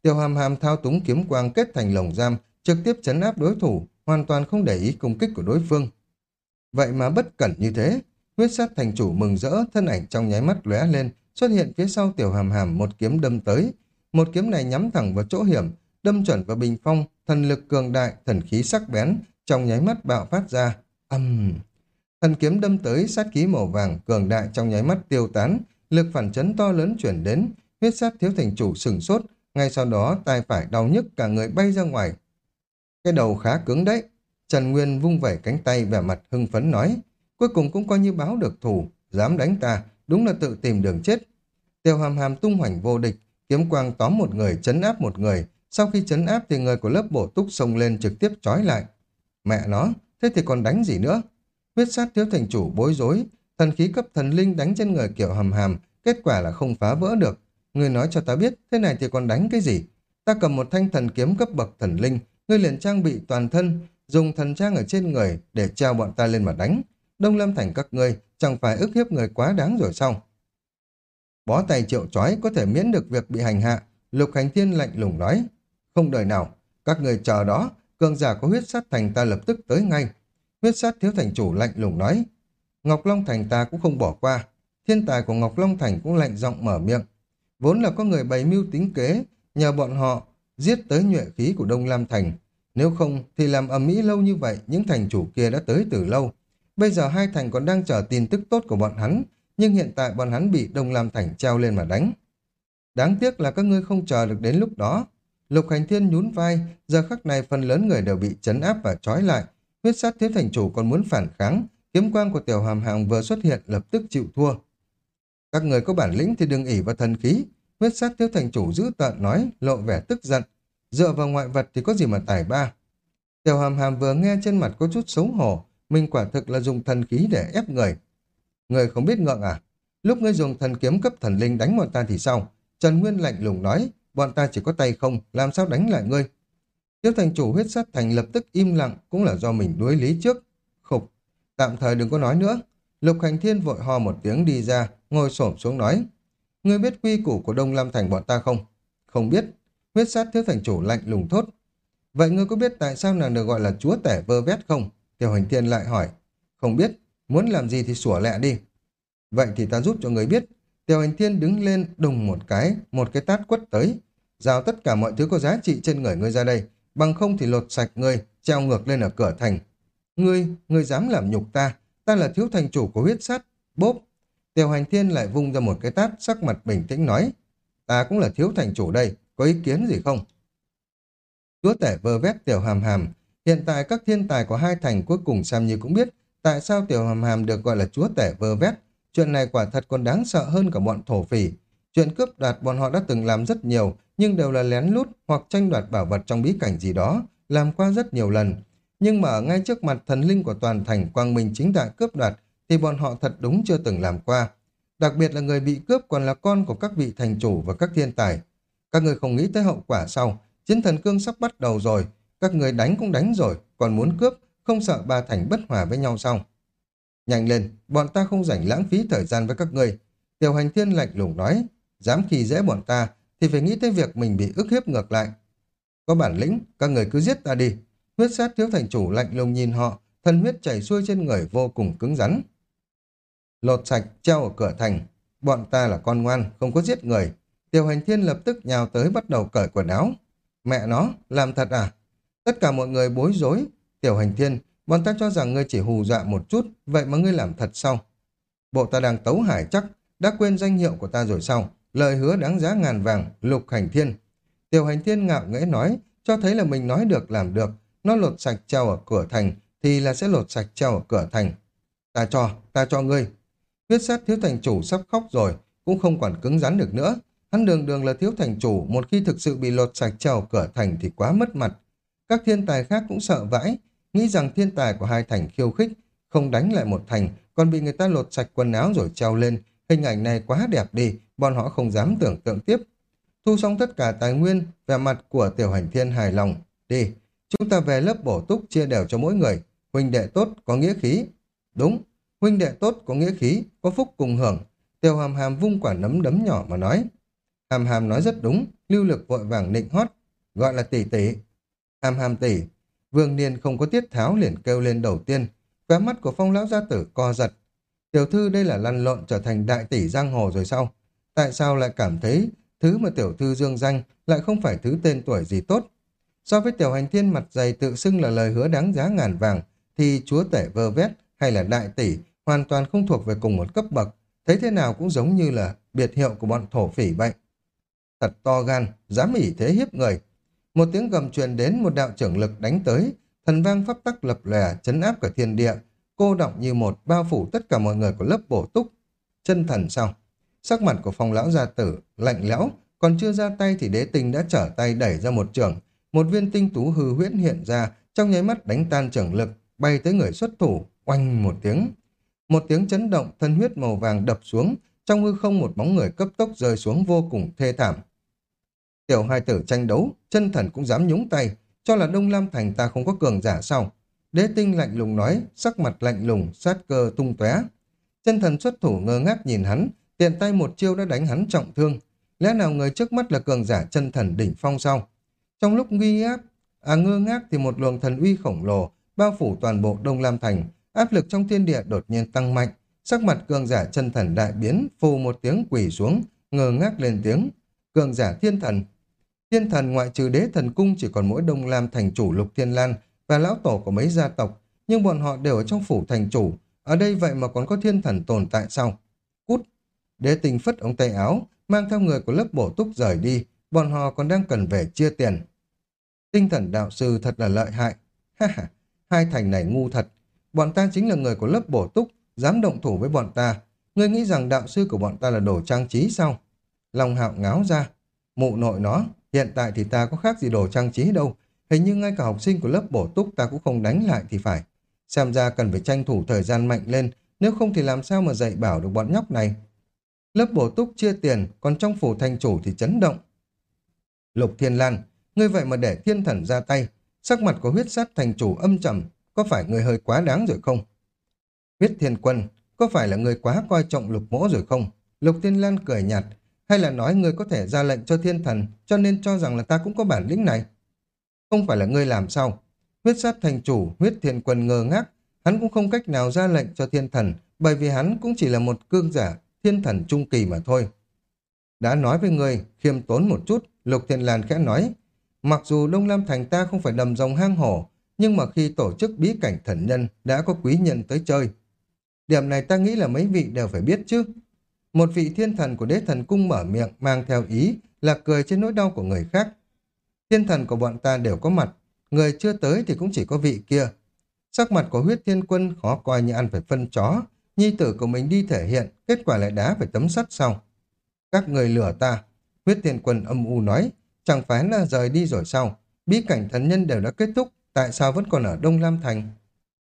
A: Tiểu hàm hàm thao túng kiếm quang kết thành lồng giam, trực tiếp chấn áp đối thủ, hoàn toàn không để ý công kích của đối phương. Vậy mà bất cẩn như thế, huyết sát thành chủ mừng rỡ, thân ảnh trong nháy mắt lóe lên, xuất hiện phía sau tiểu hàm hàm một kiếm đâm tới. Một kiếm này nhắm thẳng vào chỗ hiểm, đâm chuẩn vào bình phong, thần lực cường đại, thần khí sắc bén, trong nháy mắt bạo phát ra. Âm! Thần kiếm đâm tới, sát khí màu vàng, cường đại trong nháy mắt tiêu tán, lực phản chấn to lớn chuyển đến, huyết sát thiếu thành chủ sừng sốt, ngay sau đó tai phải đau nhức cả người bay ra ngoài. Cái đầu khá cứng đấy. Trần Nguyên vung vẩy cánh tay vẻ mặt hưng phấn nói, cuối cùng cũng coi như báo được thủ, dám đánh ta, đúng là tự tìm đường chết. Tiêu hàm hàm tung hoành vô địch, kiếm quang tóm một người, chấn áp một người, sau khi chấn áp thì người của lớp bổ túc xông lên trực tiếp trói lại. Mẹ nó, thế thì còn đánh gì nữa? Huyết sát thiếu thành chủ bối rối, thần khí cấp thần linh đánh trên người kiểu hàm hàm, kết quả là không phá vỡ được. Người nói cho ta biết, thế này thì còn đánh cái gì? Ta cầm một thanh thần kiếm cấp bậc thần linh, ngươi liền trang bị toàn thân, dùng thần trang ở trên người để treo bọn ta lên mà đánh. Đông Lâm Thành các ngươi chẳng phải ức hiếp người quá đáng rồi sao? Bó tay triệu chói có thể miễn được việc bị hành hạ, Lục Hành Thiên lạnh lùng nói. Không đời nào, các người chờ đó, cường giả có huyết sát thành ta lập tức tới ngay. Huyết sát thiếu thành chủ lạnh lùng nói. Ngọc Long Thành ta cũng không bỏ qua. Thiên tài của Ngọc Long Thành cũng lạnh giọng mở miệng. Vốn là có người bày mưu tính kế, nhờ bọn họ giết tới nhuệ khí của Đông Lam Thành. Nếu không thì làm ầm ĩ lâu như vậy, những thành chủ kia đã tới từ lâu. Bây giờ hai thành còn đang chờ tin tức tốt của bọn hắn, nhưng hiện tại bọn hắn bị Đông Lam Thành treo lên mà đánh. Đáng tiếc là các ngươi không chờ được đến lúc đó. Lục Hành Thiên nhún vai, giờ khắc này phần lớn người đều bị chấn áp và trói lại. Huyết sát thiếu thành chủ còn muốn phản kháng, kiếm quang của tiểu hàm hàng vừa xuất hiện lập tức chịu thua. Các người có bản lĩnh thì đừng ỉ vào thần khí. Huyết sát thiếu thành chủ giữ tợn nói, lộ vẻ tức giận. Dựa vào ngoại vật thì có gì mà tài ba. Tiểu hàm hàm vừa nghe trên mặt có chút xấu hổ, mình quả thực là dùng thần khí để ép người. Người không biết ngượng à? Lúc ngươi dùng thần kiếm cấp thần linh đánh bọn ta thì sao? Trần Nguyên lạnh lùng nói, bọn ta chỉ có tay không, làm sao đánh lại ngươi? thiếu thành chủ huyết sát thành lập tức im lặng, cũng là do mình đuối lý trước. Khục, tạm thời đừng có nói nữa. Lục hành thiên vội ho một tiếng đi ra, ngồi xổm xuống nói. Ngươi biết quy củ của Đông Lam Thành bọn ta không? Không biết. Huyết sát thiếu thành chủ lạnh lùng thốt. Vậy ngươi có biết tại sao nàng được gọi là chúa tể vơ vét không? Tiểu hành thiên lại hỏi. Không biết, muốn làm gì thì sủa lẹ đi. Vậy thì ta giúp cho người biết. Tiểu hành thiên đứng lên đùng một cái, một cái tát quất tới. Giao tất cả mọi thứ có giá trị trên người ngươi ra đây. Bằng không thì lột sạch ngươi, treo ngược lên ở cửa thành. Ngươi, ngươi dám làm nhục ta. Ta là thiếu thành chủ của huyết sát. Bốp. Tiểu hành thiên lại vung ra một cái tát, sắc mặt bình tĩnh nói. Ta cũng là thiếu thành chủ đây, có ý kiến gì không? Chúa tể vơ vét tiểu hàm hàm. Hiện tại các thiên tài của hai thành cuối cùng Sam như cũng biết tại sao tiểu hàm hàm được gọi là chúa tể vơ vét. Chuyện này quả thật còn đáng sợ hơn cả bọn thổ phỉ. Chuyện cướp đoạt bọn họ đã từng làm rất nhiều, nhưng đều là lén lút hoặc tranh đoạt bảo vật trong bí cảnh gì đó, làm qua rất nhiều lần. Nhưng mà ngay trước mặt thần linh của toàn thành quang minh chính đại cướp đoạt, thì bọn họ thật đúng chưa từng làm qua. Đặc biệt là người bị cướp còn là con của các vị thành chủ và các thiên tài. Các người không nghĩ tới hậu quả sau, chiến thần cương sắp bắt đầu rồi, các người đánh cũng đánh rồi, còn muốn cướp, không sợ ba thành bất hòa với nhau sao? Nhanh lên, bọn ta không rảnh lãng phí thời gian với các người. Tiểu hành thiên lạnh lùng nói, dám khi dễ bọn ta, thì phải nghĩ tới việc mình bị ức hiếp ngược lại. Có bản lĩnh, các người cứ giết ta đi. Huyết sát thiếu thành chủ lạnh lùng nhìn họ, thân huyết chảy xuôi trên người vô cùng cứng rắn. Lột sạch, treo ở cửa thành. Bọn ta là con ngoan, không có giết người. Tiểu hành thiên lập tức nhào tới bắt đầu cởi quần áo. Mẹ nó, làm thật à? Tất cả mọi người bối rối. Tiểu hành thiên, bọn ta cho rằng ngươi chỉ hù dọa một chút, vậy mà ngươi làm thật sao? Bộ ta đang tấu hải chắc, đã quên danh hiệu của ta rồi sao? Lời hứa đáng giá ngàn vàng, lục hành thiên. Tiểu hành thiên ngạo nghễ nói, cho thấy là mình nói được làm được. Nó lột sạch treo ở cửa thành, thì là sẽ lột sạch treo ở cửa thành. Ta cho, ta cho ngươi. Huyết sát thiếu thành chủ sắp khóc rồi, cũng không còn cứng rắn được nữa. Hắn đường đường là thiếu thành chủ, một khi thực sự bị lột sạch trèo cửa thành thì quá mất mặt. Các thiên tài khác cũng sợ vãi, nghĩ rằng thiên tài của hai thành khiêu khích, không đánh lại một thành, còn bị người ta lột sạch quần áo rồi treo lên. Hình ảnh này quá đẹp đi, bọn họ không dám tưởng tượng tiếp. Thu xong tất cả tài nguyên, vẻ mặt của tiểu hành thiên hài lòng. Đi, chúng ta về lớp bổ túc chia đều cho mỗi người. Huynh đệ tốt có nghĩa khí. Đúng, huynh đệ tốt có nghĩa khí, có phúc cùng hưởng. Tiểu hàm hàm vung quả nấm đấm nhỏ mà nói. Hàm hàm nói rất đúng, lưu lực vội vàng nịnh hót, gọi là tỷ tỷ. Hàm hàm tỷ, vương niên không có tiết tháo liền kêu lên đầu tiên, khóe mắt của phong lão gia tử co giật. Tiểu thư đây là lăn lộn trở thành đại tỷ giang hồ rồi sao? Tại sao lại cảm thấy thứ mà tiểu thư dương danh lại không phải thứ tên tuổi gì tốt? So với tiểu hành thiên mặt dày tự xưng là lời hứa đáng giá ngàn vàng, thì chúa tể vơ vét hay là đại tỷ hoàn toàn không thuộc về cùng một cấp bậc, thấy thế nào cũng giống như là biệt hiệu của bọn thổ phỉ vậy. Thật to gan, dám ỉ thế hiếp người. Một tiếng gầm truyền đến một đạo trưởng lực đánh tới, thần vang pháp tắc lập lè, chấn áp cả thiên địa, cô động như một bao phủ tất cả mọi người của lớp bổ túc. Chân thần sau, Sắc mặt của phong lão gia tử, lạnh lẽo, còn chưa ra tay thì đế tinh đã trở tay đẩy ra một trường. Một viên tinh tú hư huyễn hiện ra, trong nháy mắt đánh tan trưởng lực, bay tới người xuất thủ, oanh một tiếng. Một tiếng chấn động, thân huyết màu vàng đập xuống, trong hư không một bóng người cấp tốc rơi xuống vô cùng thê thảm. Tiểu hai tử tranh đấu, chân thần cũng dám nhúng tay, cho là Đông Lam Thành ta không có cường giả sao. Đế tinh lạnh lùng nói, sắc mặt lạnh lùng, sát cơ tung tóe. Chân thần xuất thủ ngơ ngác nhìn hắn, tiện tay một chiêu đã đánh hắn trọng thương. Lẽ nào người trước mắt là cường giả chân thần đỉnh phong sao? Trong lúc nghi áp, à ngơ ngác thì một luồng thần uy khổng lồ bao phủ toàn bộ Đông Lam Thành, áp lực trong thiên địa đột nhiên tăng mạnh, sắc mặt cường giả chân thần đại biến, phù một tiếng quỳ xuống, ngơ ngác lên tiếng. Cường giả thiên thần. Thiên thần ngoại trừ đế thần cung chỉ còn mỗi Đông Lam thành chủ Lục Thiên Lan và lão tổ của mấy gia tộc, nhưng bọn họ đều ở trong phủ thành chủ. Ở đây vậy mà còn có thiên thần tồn tại sao? Cút! Đế tình phất ống tay áo, mang theo người của lớp bổ túc rời đi, bọn họ còn đang cần về chia tiền. Tinh thần đạo sư thật là lợi hại. Ha ha, hai thành này ngu thật. Bọn ta chính là người của lớp bổ túc, dám động thủ với bọn ta. Ngươi nghĩ rằng đạo sư của bọn ta là đồ trang trí sao? Long hạo ngáo ra. Mụ nội nó, hiện tại thì ta có khác gì đồ trang trí đâu. Hình như ngay cả học sinh của lớp bổ túc ta cũng không đánh lại thì phải. Xem ra cần phải tranh thủ thời gian mạnh lên, nếu không thì làm sao mà dạy bảo được bọn nhóc này. Lớp bổ túc chia tiền, còn trong phủ thành chủ thì chấn động. Lục Thiên Lan, ngươi vậy mà để thiên thần ra tay, sắc mặt của huyết sát thành chủ âm trầm, có phải ngươi hơi quá đáng rồi không? Huyết Thiên Quân, có phải là ngươi quá coi trọng lục mỗ rồi không? Lục Thiên Lan cười nhạt, hay là nói ngươi có thể ra lệnh cho thiên thần, cho nên cho rằng là ta cũng có bản lĩnh này? Không phải là ngươi làm sao? Huyết sát thành chủ, huyết thiên quân ngơ ngác, hắn cũng không cách nào ra lệnh cho thiên thần, bởi vì hắn cũng chỉ là một cương giả, thiên thần trung kỳ mà thôi. Đã nói với ngươi, khiêm tốn một chút, Lục Thiên Lan khẽ nói, mặc dù Đông Lam Thành ta không phải đầm rồng hang hổ, nhưng mà khi tổ chức bí cảnh thần nhân đã có quý nhân tới chơi. Điểm này ta nghĩ là mấy vị đều phải biết chứ. Một vị thiên thần của đế thần cung mở miệng mang theo ý là cười trên nỗi đau của người khác. Thiên thần của bọn ta đều có mặt, người chưa tới thì cũng chỉ có vị kia. Sắc mặt của huyết thiên quân khó coi như ăn phải phân chó, nhi tử của mình đi thể hiện, kết quả lại đá phải tấm sắt sau. Các người lừa ta, huyết thiên quân âm u nói, chẳng phải là rời đi rồi sao, bí cảnh thần nhân đều đã kết thúc, tại sao vẫn còn ở Đông Lam Thành?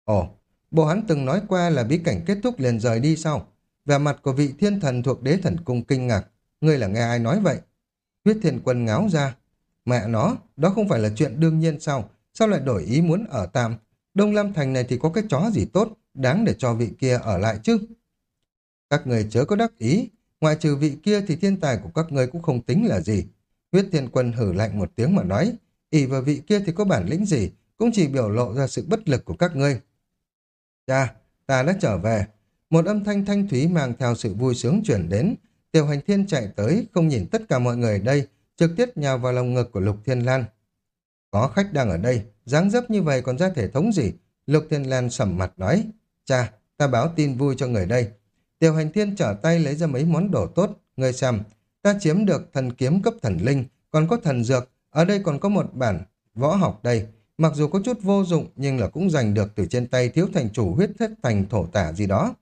A: Ồ, bộ hắn từng nói qua là bí cảnh kết thúc liền rời đi sao? Về mặt của vị thiên thần thuộc đế thần cung kinh ngạc, ngươi là nghe ai nói vậy? Huyết thiên quân ngáo ra, mẹ nó, đó không phải là chuyện đương nhiên sao? Sao lại đổi ý muốn ở tạm? Đông Lam Thành này thì có cái chó gì tốt, đáng để cho vị kia ở lại chứ? Các người chớ có đắc ý, ngoại trừ vị kia thì thiên tài của các người cũng không tính là gì. Huyết thiên quân hử lạnh một tiếng mà nói, ỷ vào vị kia thì có bản lĩnh gì, cũng chỉ biểu lộ ra sự bất lực của các ngươi. Cha, ta đã trở về. Một âm thanh thanh thúy mang theo sự vui sướng chuyển đến. Tiểu hành thiên chạy tới, không nhìn tất cả mọi người ở đây, trực tiếp nhào vào lòng ngực của Lục Thiên Lan. Có khách đang ở đây, dáng dấp như vậy còn ra thể thống gì? Lục Thiên Lan sầm mặt nói, cha, ta báo tin vui cho người đây. Tiểu hành thiên trở tay lấy ra mấy món đồ tốt, người xem, ta chiếm được thần kiếm cấp thần linh, còn có thần dược, ở đây còn có một bản võ học đây. Mặc dù có chút vô dụng nhưng là cũng giành được từ trên tay thiếu thành chủ huyết thất thành thổ tả gì đó.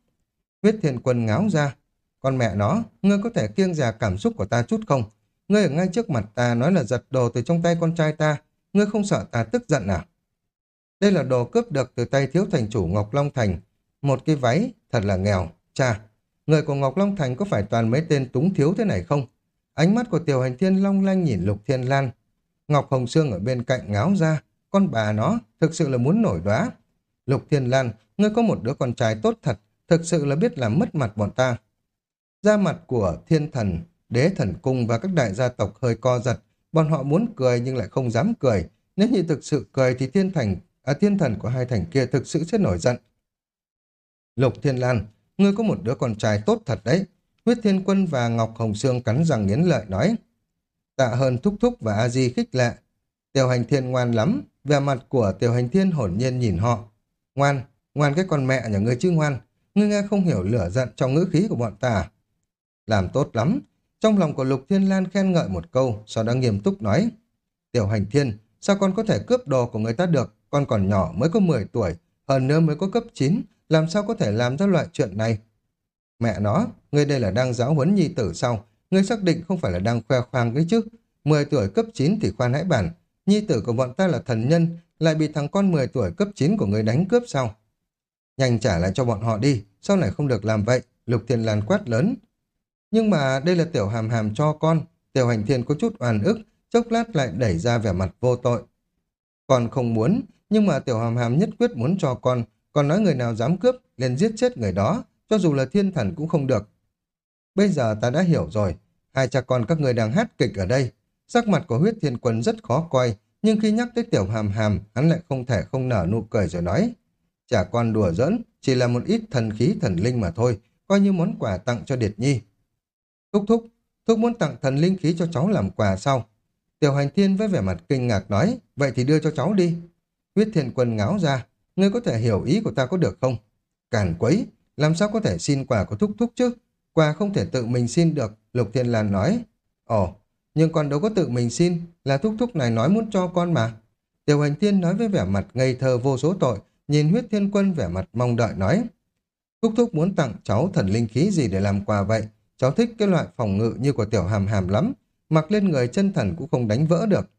A: Huyết thiên quân ngáo ra. Con mẹ nó, ngươi có thể kiêng già cảm xúc của ta chút không? Ngươi ở ngay trước mặt ta nói là giật đồ từ trong tay con trai ta. Ngươi không sợ ta tức giận à? Đây là đồ cướp được từ tay thiếu thành chủ Ngọc Long Thành. Một cái váy, thật là nghèo. Cha, người của Ngọc Long Thành có phải toàn mấy tên túng thiếu thế này không? Ánh mắt của tiểu hành thiên long lanh nhìn Lục Thiên Lan. Ngọc Hồng Sương ở bên cạnh ngáo ra. Con bà nó, thực sự là muốn nổi đoá. Lục Thiên Lan, ngươi có một đứa con trai tốt thật, thực sự là biết làm mất mặt bọn ta. Da mặt của thiên thần, đế thần cung và các đại gia tộc hơi co giật, bọn họ muốn cười nhưng lại không dám cười. Nếu như thực sự cười thì thiên thành, à, thiên thần của hai thành kia thực sự sẽ nổi giận. Lục Thiên Lan, ngươi có một đứa con trai tốt thật đấy. Huyết Thiên Quân và Ngọc Hồng Sương cắn răng nghiến lợi nói. Tạ hơn thúc thúc và A Di khích lệ. Tiểu hành thiên ngoan lắm, vẻ mặt của tiểu hành thiên hồn nhiên nhìn họ. Ngoan, ngoan cái con mẹ nhà ngươi chứ ngoan, ngươi nghe không hiểu lửa giận trong ngữ khí của bọn ta. À? Làm tốt lắm. Trong lòng của Lục Thiên Lan khen ngợi một câu, sau đó nghiêm túc nói. Tiểu hành thiên, sao con có thể cướp đồ của người ta được? Con còn nhỏ mới có 10 tuổi, hơn nữa mới có cấp 9, làm sao có thể làm ra loại chuyện này? Mẹ nó, ngươi đây là đang giáo huấn nhi tử sao? Ngươi xác định không phải là đang khoe khoang đấy chứ? 10 tuổi cấp 9 thì khoan hãy bản, nhi tử của bọn ta là thần nhân, lại bị thằng con 10 tuổi cấp 9 của người đánh cướp sao? Nhanh trả lại cho bọn họ đi, sau này không được làm vậy, Lục Thiên Lan quát lớn. Nhưng mà đây là tiểu hàm hàm cho con, tiểu hành thiên có chút oan ức, chốc lát lại đẩy ra vẻ mặt vô tội. Con không muốn, nhưng mà tiểu hàm hàm nhất quyết muốn cho con, còn nói người nào dám cướp, liền giết chết người đó, cho dù là thiên thần cũng không được. Bây giờ ta đã hiểu rồi, hai cha con các người đang hát kịch ở đây. Sắc mặt của huyết thiên quân rất khó coi, nhưng khi nhắc tới tiểu hàm hàm, hắn lại không thể không nở nụ cười rồi nói. Chả con đùa giỡn, chỉ là một ít thần khí thần linh mà thôi, coi như món quà tặng cho Điệt Nhi. Thúc thúc, Thúc muốn tặng thần linh khí cho cháu làm quà sau. Tiểu hành thiên với vẻ mặt kinh ngạc nói, vậy thì đưa cho cháu đi. Huyết thiên quân ngáo ra, ngươi có thể hiểu ý của ta có được không? Càn quấy, làm sao có thể xin quà của thúc thúc chứ? Quà không thể tự mình xin được, Lục Thiên Lan nói. Ồ, nhưng con đâu có tự mình xin, là thúc thúc này nói muốn cho con mà. Tiểu hành thiên nói với vẻ mặt ngây thơ vô số tội, nhìn huyết thiên quân vẻ mặt mong đợi nói. Thúc thúc muốn tặng cháu thần linh khí gì để làm quà vậy? Cháu thích cái loại phòng ngự như của tiểu hàm hàm lắm, mặc lên người chân thần cũng không đánh vỡ được.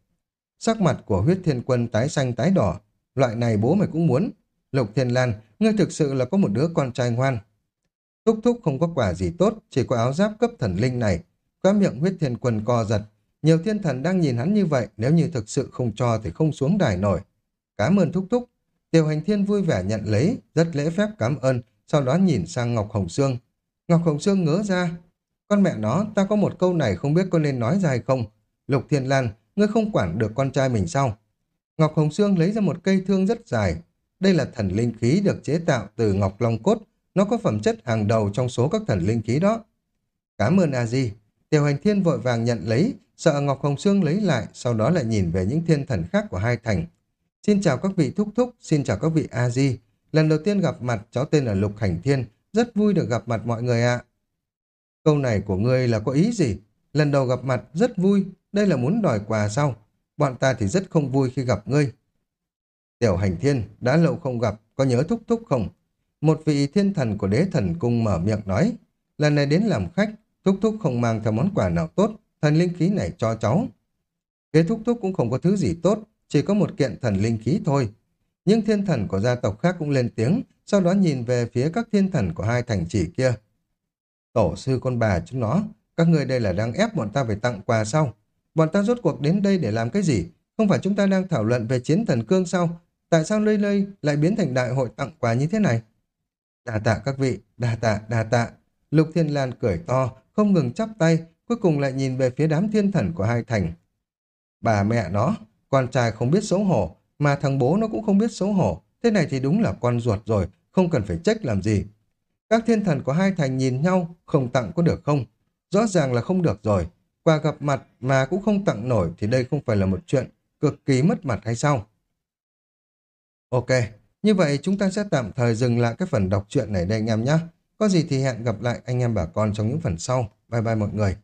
A: Sắc mặt của huyết thiên quân tái xanh tái đỏ, loại này bố mày cũng muốn. Lục Thiên Lan, ngươi thực sự là có một đứa con trai ngoan. Thúc thúc không có quà gì tốt, chỉ có áo giáp cấp thần linh này. Quá miệng huyết thiên quân co giật. Nhiều thiên thần đang nhìn hắn như vậy, nếu như thực sự không cho thì không xuống đài nổi. Cảm ơn thúc thúc. Tiểu hành thiên vui vẻ nhận lấy, rất lễ phép cảm ơn, sau đó nhìn sang Ngọc Hồng Sương. Ngọc Hồng Sương ngớ ra. Con mẹ nó, ta có một câu này không biết con nên nói ra hay không. Lục Thiên Lan, ngươi không quản được con trai mình sao? Ngọc Hồng Sương lấy ra một cây thương rất dài. Đây là thần linh khí được chế tạo từ Ngọc Long Cốt. Nó có phẩm chất hàng đầu trong số các thần linh khí đó. Cảm ơn A-di. Tiểu hành thiên vội vàng nhận lấy, sợ Ngọc Hồng Sương lấy lại, sau đó lại nhìn về những thiên thần khác của hai thành. Xin chào các vị thúc thúc, xin chào các vị A-di. Lần đầu tiên gặp mặt, cháu tên là Lục Hành Thiên, rất vui được gặp mặt mọi người ạ. Câu này của ngươi là có ý gì? Lần đầu gặp mặt, rất vui, đây là muốn đòi quà sao? Bọn ta thì rất không vui khi gặp ngươi. Tiểu hành thiên, đã lâu không gặp, có nhớ thúc thúc không? Một vị thiên thần của đế thần cung mở miệng nói, lần này đến làm khách, thúc thúc không mang theo món quà nào tốt, thần linh khí này cho cháu. Kế thúc thúc cũng không có thứ gì tốt, chỉ có một kiện thần linh khí thôi. Nhưng thiên thần của gia tộc khác cũng lên tiếng, sau đó nhìn về phía các thiên thần của hai thành trì kia. Tổ sư con bà chúng nó, các người đây là đang ép bọn ta phải tặng quà sao? Bọn ta rốt cuộc đến đây để làm cái gì? Không phải chúng ta đang thảo luận về chiến thần cương sao? Tại sao lây lây lại biến thành đại hội tặng quà như thế này? Đà tạ các vị, đà tạ, đà tạ. Lục Thiên Lan cười to, không ngừng chắp tay, cuối cùng lại nhìn về phía đám thiên thần của hai thành. Bà mẹ nó, con trai không biết xấu hổ, mà thằng bố nó cũng không biết xấu hổ. Thế này thì đúng là con ruột rồi, không cần phải trách làm gì. Các thiên thần của hai thành nhìn nhau, không tặng có được không? Rõ ràng là không được rồi. Quà gặp mặt mà cũng không tặng nổi thì đây không phải là một chuyện cực kỳ mất mặt hay sao? Ok, như vậy chúng ta sẽ tạm thời dừng lại cái phần đọc truyện này đây anh em nhé. Có gì thì hẹn gặp lại anh em bà con trong những phần sau. Bye bye mọi người.